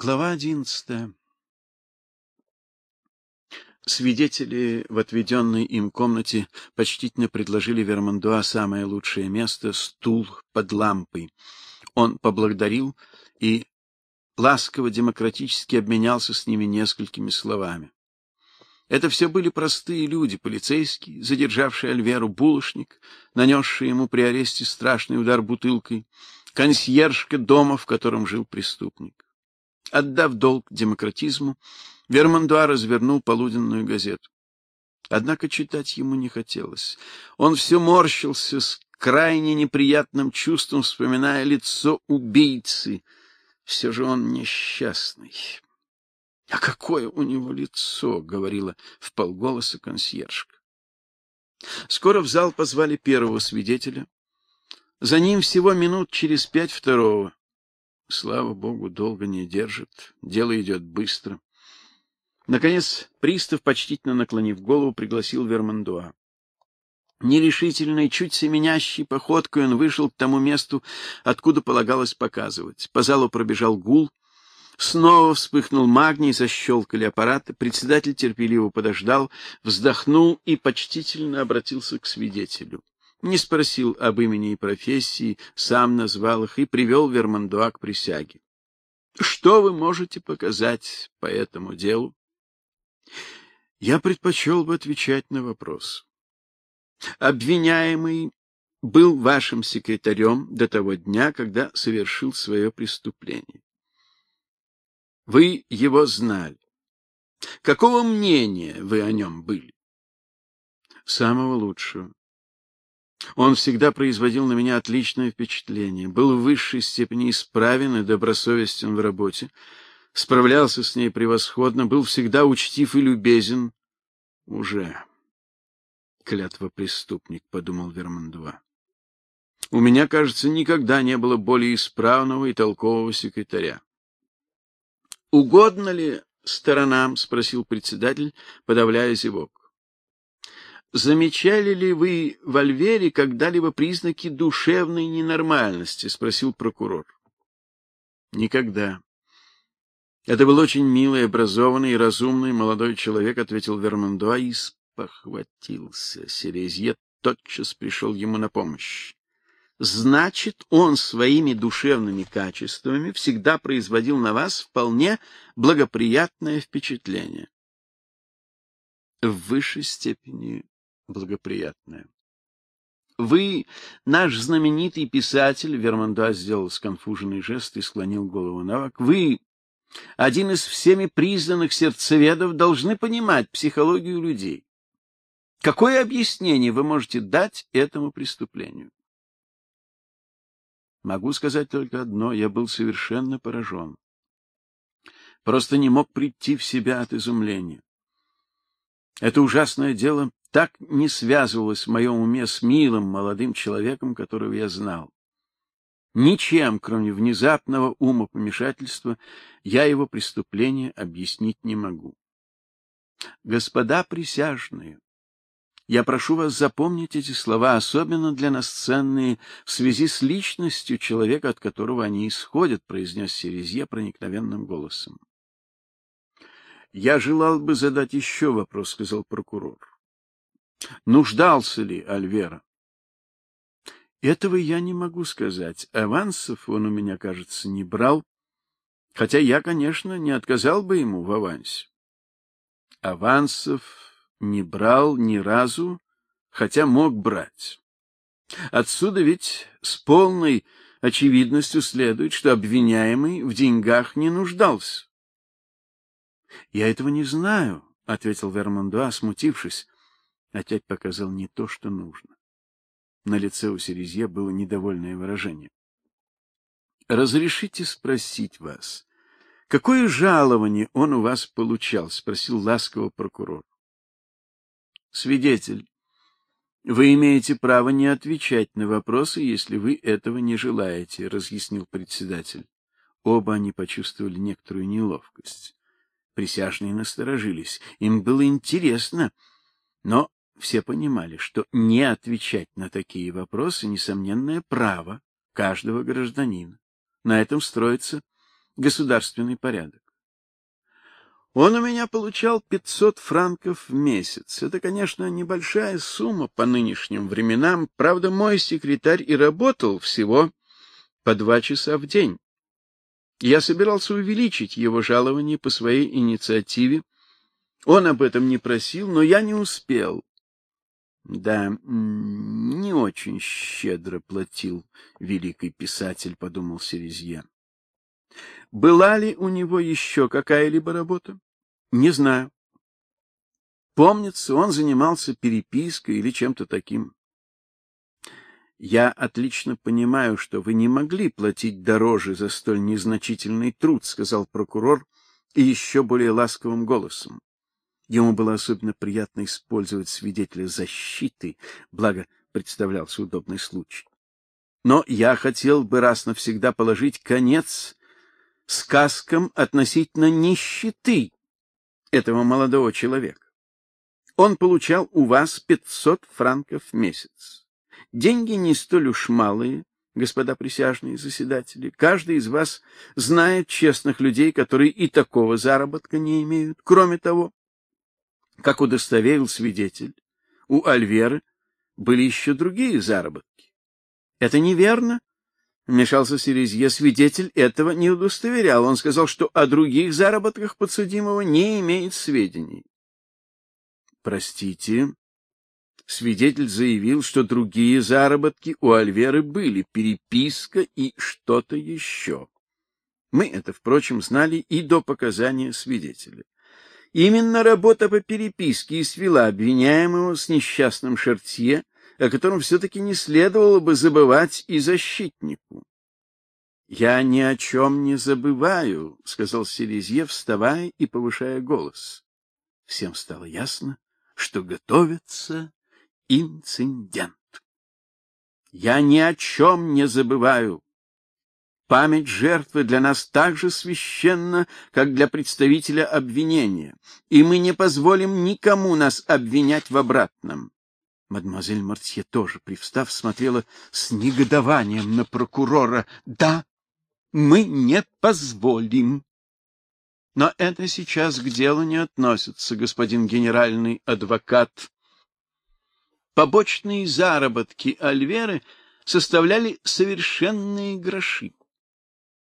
Глава одиннадцатая. Свидетели в отведенной им комнате почтительно предложили Вермандуа самое лучшее место стул под лампой. Он поблагодарил и ласково демократически обменялся с ними несколькими словами. Это все были простые люди, полицейский, задержавший Альверу булочник, нанесший ему при аресте страшный удар бутылкой, консьержка дома, в котором жил преступник. Отдав долг демократизму, Вермандуа развернул полуденную газету. Однако читать ему не хотелось. Он все морщился с крайне неприятным чувством, вспоминая лицо убийцы. Все же он несчастный. — А какое у него лицо! — говорила вполголоса консьержка. Скоро в зал позвали первого свидетеля. За ним всего минут через пять второго. Слава богу, долго не держит, дело идет быстро. Наконец, пристав, почтительно наклонив голову, пригласил Вермандуа. Нерешительной, чуть семенящей походкой он вышел к тому месту, откуда полагалось показывать. По залу пробежал гул. Снова вспыхнул магний, защелкали аппараты. Председатель терпеливо подождал, вздохнул и почтительно обратился к свидетелю не спросил об имени и профессии, сам назвал их и привел Вермандуа к присяге. Что вы можете показать по этому делу? Я предпочел бы отвечать на вопрос. Обвиняемый был вашим секретарем до того дня, когда совершил свое преступление. Вы его знали. Какого мнения вы о нем были? Самого лучшего. Он всегда производил на меня отличное впечатление, был в высшей степени исправен и добросовестен в работе, справлялся с ней превосходно, был всегда учтив и любезен. Уже клятва преступник, подумал Вермандуа. У меня, кажется, никогда не было более исправного и толкового секретаря. Угодно ли сторонам, спросил председатель, подавляя зевок. Замечали ли вы в Альвере когда-либо признаки душевной ненормальности, спросил прокурор. Никогда. Это был очень милый, образованный и разумный молодой человек, ответил Вермандуа и спохватился. Серезье тотчас пришел ему на помощь. Значит, он своими душевными качествами всегда производил на вас вполне благоприятное впечатление. В высшей степени благоприятное. Вы наш знаменитый писатель, Вермандуа сделал сконфуженный жест и склонил голову набок. Вы один из всеми признанных сердцеведов должны понимать психологию людей. Какое объяснение вы можете дать этому преступлению? Могу сказать только одно: я был совершенно поражен. Просто не мог прийти в себя от изумления. Это ужасное дело так не связывалось в моем уме с милым молодым человеком, которого я знал. Ничем, кроме внезапного умопомешательства, я его преступление объяснить не могу. Господа присяжные, я прошу вас запомнить эти слова, особенно для нас ценные в связи с личностью человека, от которого они исходят, произнес Серезье проникновенным голосом. Я желал бы задать еще вопрос, сказал прокурор. Нуждался ли Альвера? Этого я не могу сказать. Авансов он у меня, кажется, не брал, хотя я, конечно, не отказал бы ему в авансе. Авансов не брал ни разу, хотя мог брать. Отсюда ведь с полной очевидностью следует, что обвиняемый в деньгах не нуждался. Я этого не знаю, ответил Вермондуа, смутившись. Опять показал не то, что нужно. На лице у Серезье было недовольное выражение. Разрешите спросить вас, какое жалование он у вас получал, спросил ласково прокурор. Свидетель, вы имеете право не отвечать на вопросы, если вы этого не желаете, разъяснил председатель. Оба они почувствовали некоторую неловкость. Присяжные насторожились. Им было интересно, но все понимали, что не отвечать на такие вопросы несомненное право каждого гражданина. На этом строится государственный порядок. Он у меня получал 500 франков в месяц. Это, конечно, небольшая сумма по нынешним временам. Правда, мой секретарь и работал всего по два часа в день. Я собирался увеличить его жалование по своей инициативе. Он об этом не просил, но я не успел. Да, не очень щедро платил великий писатель, подумал Серезье. Была ли у него еще какая-либо работа? Не знаю. Помнится, он занимался перепиской или чем-то таким. Я отлично понимаю, что вы не могли платить дороже за столь незначительный труд, сказал прокурор и еще более ласковым голосом. Ему было особенно приятно использовать свидетеля защиты, благо представлялся удобный случай. Но я хотел бы раз навсегда положить конец сказкам относительно нищеты этого молодого человека. Он получал у вас 500 франков в месяц. Деньги не столь уж малые, господа присяжные заседатели. Каждый из вас знает честных людей, которые и такого заработка не имеют. Кроме того, как удостоверил свидетель, у Альверы были еще другие заработки. Это неверно, вмешался Серезье. Свидетель этого не удостоверял. Он сказал, что о других заработках подсудимого не имеет сведений. Простите, свидетель заявил, что другие заработки у Альверы были, переписка и что-то еще. Мы это, впрочем, знали и до показания свидетеля. Именно работа по переписке и свела обвиняемого с несчастным Шертье, о котором все-таки не следовало бы забывать и защитнику. «Я ни о чем не забываю», — сказал Селезье, вставая и повышая голос. Всем стало ясно, что готовится инцидент. «Я ни о чем не забываю. Память жертвы для нас так же священна, как для представителя обвинения, и мы не позволим никому нас обвинять в обратном. Мадемуазель Мартье тоже, привстав, смотрела с негодованием на прокурора. Да, мы не позволим. Но это сейчас к делу не относится, господин генеральный адвокат. Побочные заработки Альверы составляли совершенные гроши.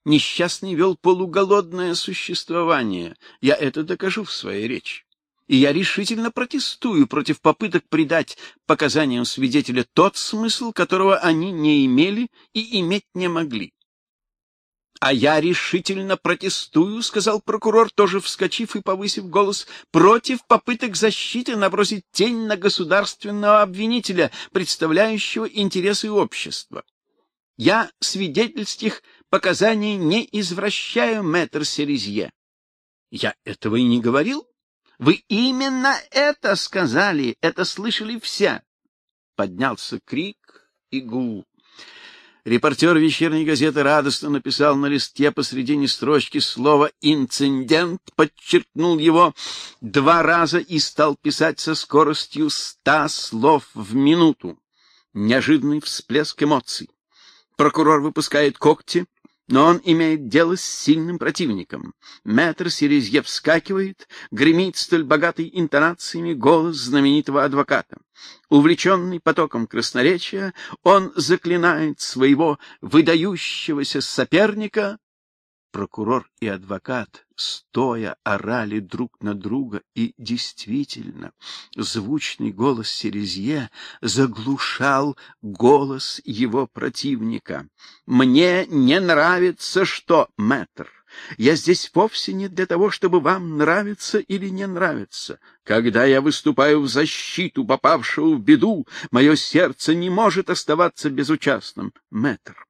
Несчастный вел полуголодное существование. Я это докажу в своей речи. И я решительно протестую против попыток придать показаниям свидетеля тот смысл, которого они не имели и иметь не могли. А я решительно протестую, сказал прокурор, тоже вскочив и повысив голос, против попыток защиты набросить тень на государственного обвинителя, представляющего интересы общества. Я свидетельских показаний не извращаю, мэтр Серезье. Я этого и не говорил. Вы именно это сказали, это слышали все. Поднялся крик и гул. Репортер вечерней газеты радостно написал на листке посредине строчки слово «инцидент», подчеркнул его два раза и стал писать со скоростью ста слов в минуту. Неожиданный всплеск эмоций. Прокурор выпускает когти, но он имеет дело с сильным противником. Мэтр Серезье вскакивает, гремит столь богатой интонациями голос знаменитого адвоката. Увлеченный потоком красноречия, он заклинает своего выдающегося соперника Прокурор и адвокат стоя орали друг на друга, и действительно звучный голос Серезье заглушал голос его противника. Мне не нравится что, мэтр. Я здесь вовсе не для того, чтобы вам нравиться или не нравиться. Когда я выступаю в защиту попавшего в беду, мое сердце не может оставаться безучастным, мэтр.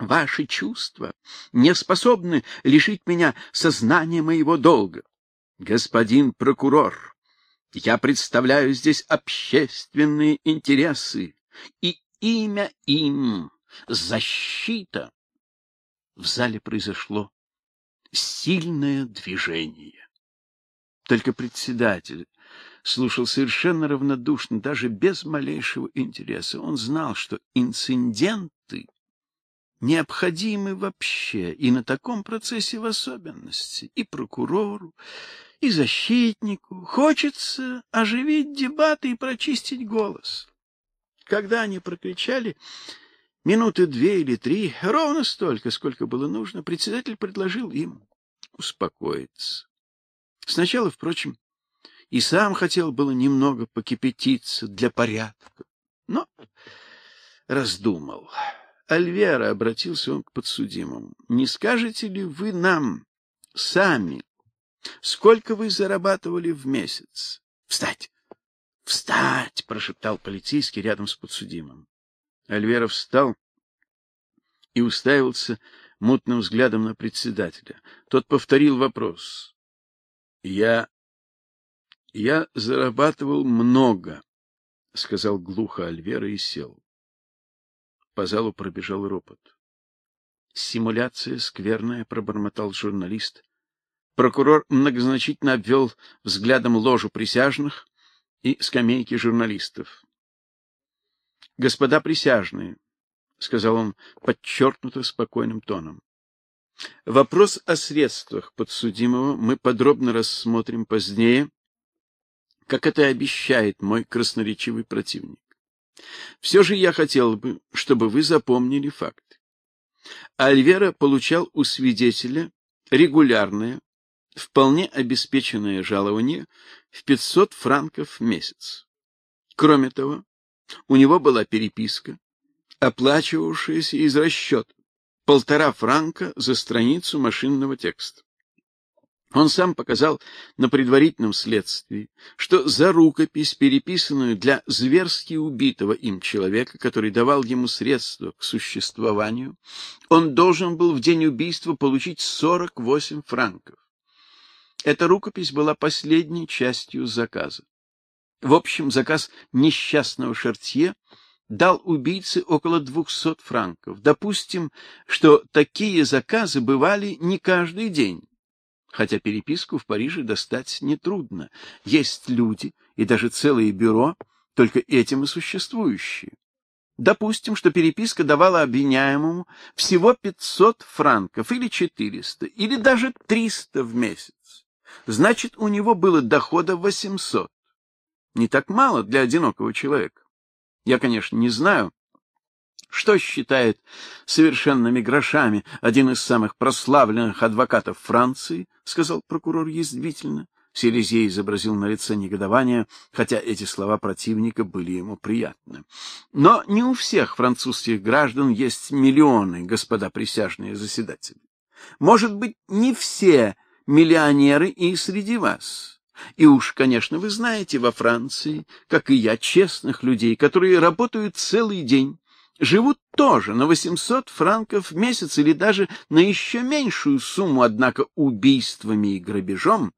Ваши чувства не способны лишить меня сознания моего долга. Господин прокурор, я представляю здесь общественные интересы, и имя им — защита. В зале произошло сильное движение. Только председатель слушал совершенно равнодушно, даже без малейшего интереса. Он знал, что инциденты необходимы вообще, и на таком процессе в особенности, и прокурору, и защитнику. Хочется оживить дебаты и прочистить голос. Когда они прокричали минуты две или три, ровно столько, сколько было нужно, председатель предложил им успокоиться. Сначала, впрочем, и сам хотел было немного покипятиться для порядка, но раздумал. Альвера обратился он к подсудимому. Не скажете ли вы нам сами, сколько вы зарабатывали в месяц? Встать. Встать, прошептал полицейский рядом с подсудимым. Альвера встал и уставился мутным взглядом на председателя. Тот повторил вопрос. Я я зарабатывал много, сказал глухо Альвера и сел. По залу пробежал ропот. Симуляция скверная, пробормотал журналист. Прокурор многозначительно обвел взглядом ложу присяжных и скамейки журналистов. Господа присяжные, сказал он подчеркнуто спокойным тоном. Вопрос о средствах подсудимого мы подробно рассмотрим позднее, как это обещает мой красноречивый противник. Все же я хотел бы, чтобы вы запомнили факт. Альвера получал у свидетеля регулярное, вполне обеспеченное жалование в 500 франков в месяц. Кроме того, у него была переписка, оплачивавшаяся из расчета полтора франка за страницу машинного текста. Он сам показал на предварительном следствии, что за рукопись, переписанную для зверски убитого им человека, который давал ему средства к существованию, он должен был в день убийства получить 48 франков. Эта рукопись была последней частью заказа. В общем, заказ несчастного Шартье дал убийце около 200 франков. Допустим, что такие заказы бывали не каждый день хотя переписку в Париже достать нетрудно. Есть люди и даже целые бюро, только этим и существующие. Допустим, что переписка давала обвиняемому всего 500 франков или 400, или даже 300 в месяц. Значит, у него было дохода 800. Не так мало для одинокого человека. Я, конечно, не знаю, что считает совершенными грошами один из самых прославленных адвокатов Франции, сказал прокурор язвительно. Селезей изобразил на лице негодование, хотя эти слова противника были ему приятны. Но не у всех французских граждан есть миллионы, господа присяжные заседатели. Может быть, не все миллионеры и среди вас. И уж, конечно, вы знаете во Франции, как и я, честных людей, которые работают целый день, живут тоже на 800 франков в месяц или даже на еще меньшую сумму, однако убийствами и грабежом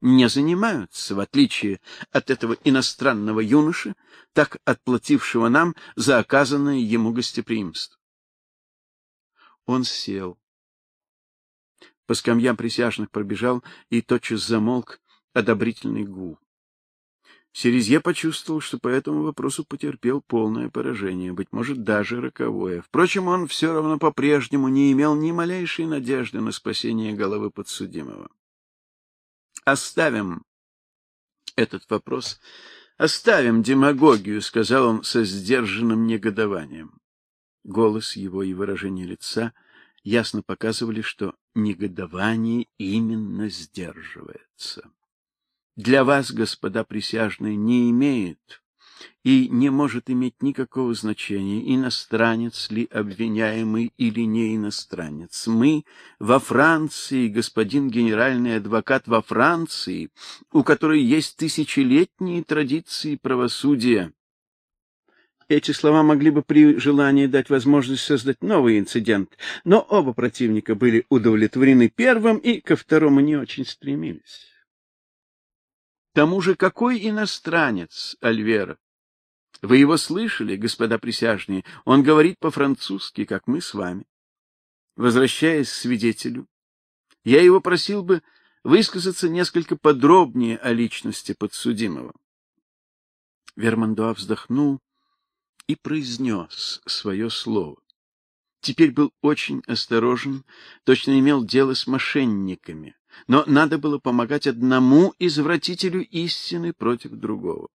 не занимаются, в отличие от этого иностранного юноши, так отплатившего нам за оказанное ему гостеприимство. Он сел. По скамьям присяжных пробежал и тотчас замолк одобрительный гул. Серезье почувствовал, что по этому вопросу потерпел полное поражение, быть может, даже роковое. Впрочем, он все равно по-прежнему не имел ни малейшей надежды на спасение головы подсудимого. Оставим этот вопрос, оставим демагогию, сказал он со сдержанным негодованием. Голос его и выражение лица ясно показывали, что негодование именно сдерживается для вас, господа присяжные, не имеет и не может иметь никакого значения, иностранец ли обвиняемый или не иностранец. Мы во Франции, господин генеральный адвокат во Франции, у которой есть тысячелетние традиции правосудия. Эти слова могли бы при желании дать возможность создать новый инцидент, но оба противника были удовлетворены первым и ко второму не очень стремились тому же какой иностранец, Альвера? Вы его слышали, господа присяжные? Он говорит по-французски, как мы с вами. Возвращаясь к свидетелю, я его просил бы высказаться несколько подробнее о личности подсудимого. Вермандуа вздохнул и произнес свое слово. теперь был очень осторожен, точно имел дело с мошенниками, но надо было помогать одному извратителю истины против другого.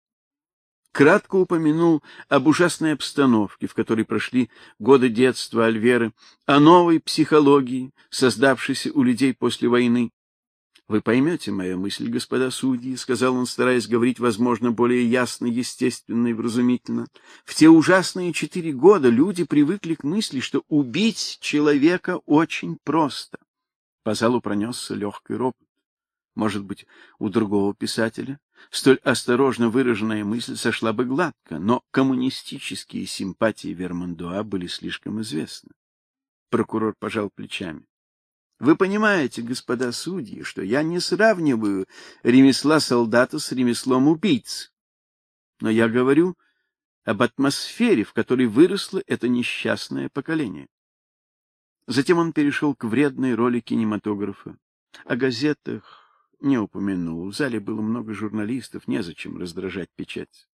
Кратко упомянул об ужасной обстановке, в которой прошли годы детства Альверы, о новой психологии, создавшейся у людей после войны, вы поймете мою мысль, господа судьи, сказал он, стараясь говорить, возможно, более ясно, естественно и вразумительно. В те ужасные четыре года люди привыкли к мысли, что убить человека очень просто. По залу пронесся легкий ропот. Может быть, у другого писателя столь осторожно выраженная мысль сошла бы гладко, но коммунистические симпатии Вермандуа были слишком известны. Прокурор пожал плечами. Вы понимаете, господа судьи, что я не сравниваю ремесла солдата с ремеслом убийцы. Но я говорю об атмосфере, в которой выросло это несчастное поколение. Затем он перешел к вредной роли кинематографа. О газетах не упомянул. В зале было много журналистов, незачем раздражать печать.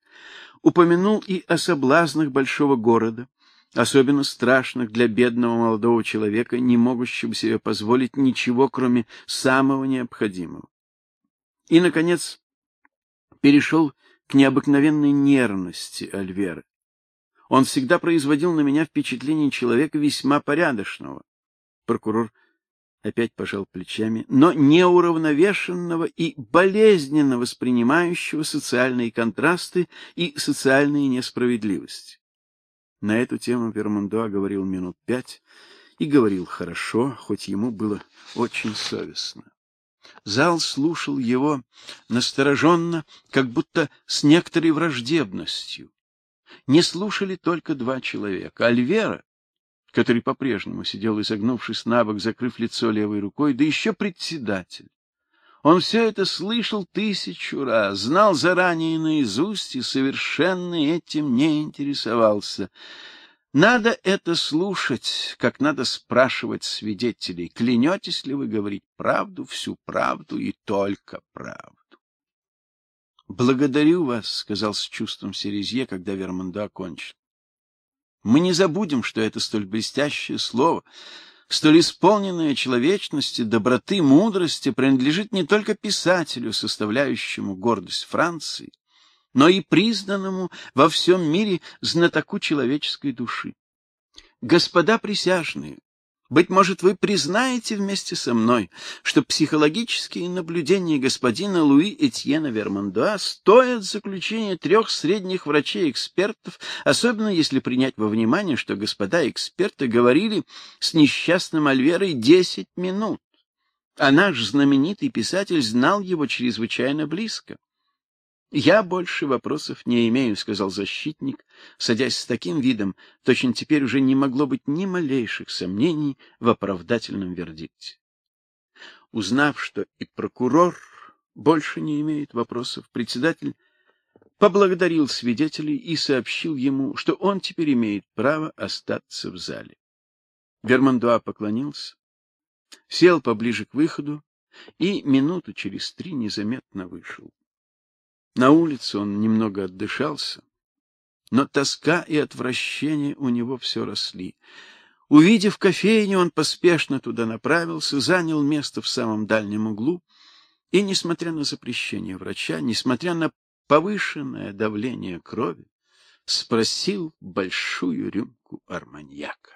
Упомянул и о соблазнах большого города, особенно страшных для бедного молодого человека, не могущего себе позволить ничего, кроме самого необходимого. И наконец перешел к необыкновенной нервности Альверы. Он всегда производил на меня впечатление человека весьма порядочного. Прокурор опять пожал плечами, но неуравновешенного и болезненно воспринимающего социальные контрасты и социальные несправедливости. На эту тему Вермандуа говорил минут пять и говорил хорошо, хоть ему было очень совестно. Зал слушал его настороженно, как будто с некоторой враждебностью. Не слушали только два человека: Альвера, который по-прежнему сидел изогнувшись набок, закрыв лицо левой рукой, да еще председатель. Он все это слышал тысячу раз, знал заранее наизусть и совершенно этим не интересовался. Надо это слушать, как надо спрашивать свидетелей, клянетесь ли вы говорить правду, всю правду и только правду. Благодарю вас, сказал с чувством Серезье, когда Вермонда окончил. Мы не забудем, что это столь блестящее слово, столь исполненное человечности, доброты, мудрости, принадлежит не только писателю, составляющему гордость Франции, но и признанному во всем мире знатоку человеческой души. Господа присяжные, быть может, вы признаете вместе со мной, что психологические наблюдения господина Луи Этьена Вермандуа стоят заключения трех средних врачей-экспертов, особенно если принять во внимание, что господа эксперты говорили с несчастным Альверой десять минут, а наш знаменитый писатель знал его чрезвычайно близко. Я больше вопросов не имею, сказал защитник, садясь с таким видом, точно теперь уже не могло быть ни малейших сомнений в оправдательном вердикте. Узнав, что и прокурор больше не имеет вопросов, председатель поблагодарил свидетелей и сообщил ему, что он теперь имеет право остаться в зале. Вермандуа поклонился, сел поближе к выходу и минуту через три незаметно вышел. На улице он немного отдышался, но тоска и отвращение у него все росли. Увидев кофейню, он поспешно туда направился, занял место в самом дальнем углу и, несмотря на запрещение врача, несмотря на повышенное давление крови, спросил большую рюмку арманьяка.